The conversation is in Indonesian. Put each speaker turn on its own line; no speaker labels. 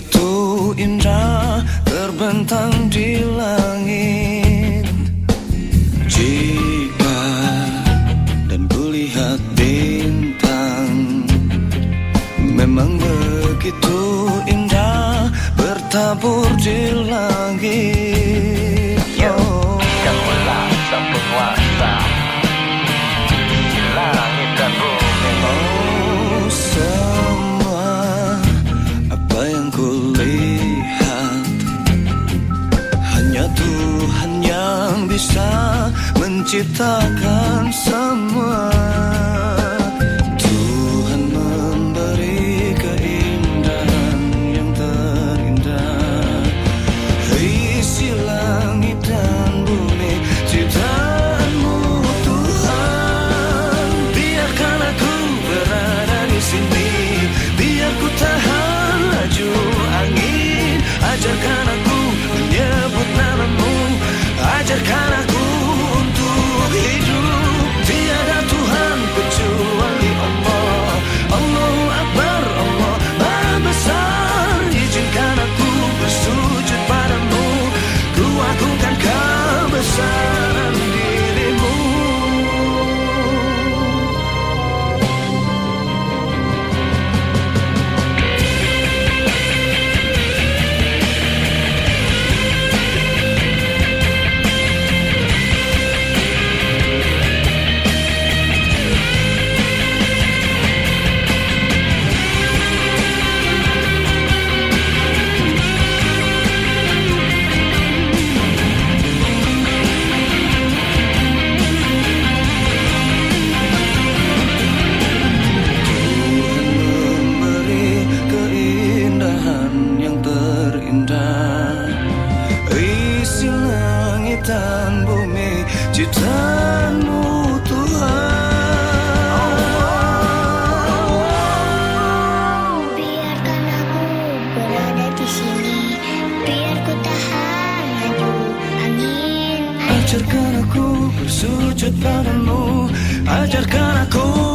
begitu indah terbentang di langit. Jika dan
kulihat bintang Memang begitu indah bertabur di langit. bisa menciptakan semua ciptaanmu Tuhan.
Biarkan aku berada di sini Biar ku tahan laju angin
Ajarkan aku bersujud padamu Ajarkan aku